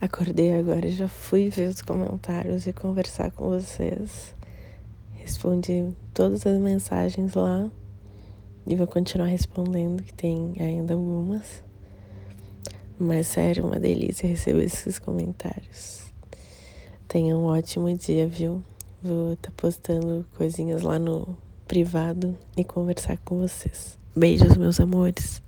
Acordei agora e já fui ver os comentários e conversar com vocês. Respondi todas as mensagens lá e vou continuar respondendo, que tem ainda algumas. Mas sério, uma delícia receber esses comentários. Tenha um ótimo dia, viu? Vou estar tá postando coisinhas lá no privado e conversar com vocês. Beijos, meus amores.